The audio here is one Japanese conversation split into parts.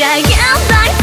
I am back.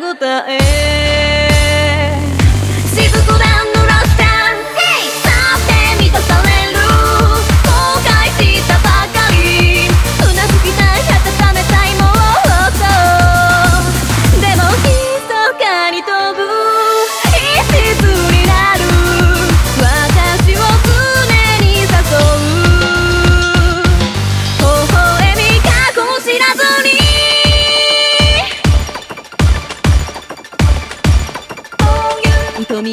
答え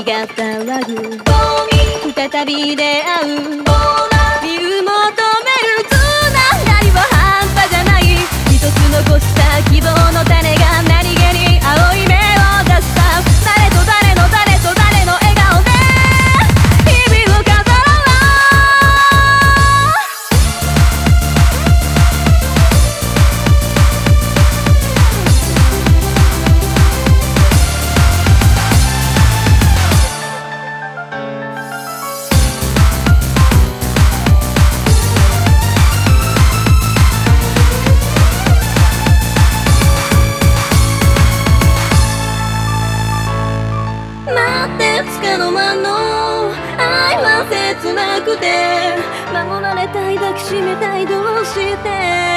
が騒ぐ再び出会う。くて守られたい抱きしめたいどうして。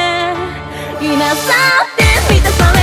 今さって満たさ。れ